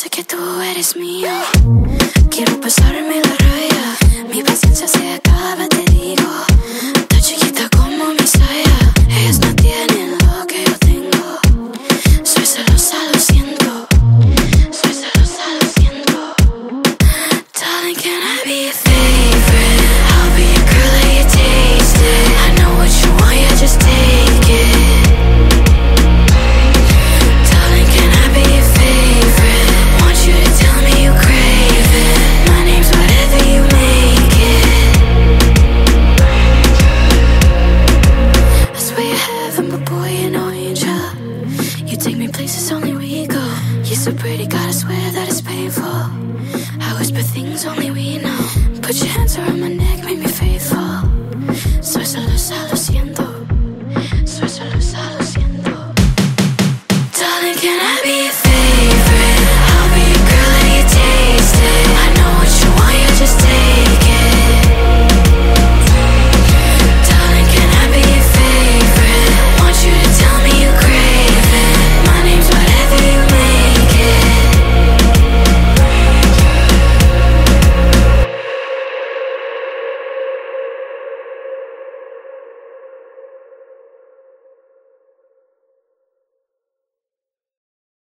sé que tú eres mío. Quiero pasarme la raya, mi paciencia se acaba, te digo. Tan chiquita como mi saya, ellas no tienen lo que yo tengo. Soy celosa, lo siento. Soy celosa, lo siento. Darling, places only we go. You're so pretty, gotta swear that it's painful. I whisper things only we know. Put your hands around my neck, make me faithful.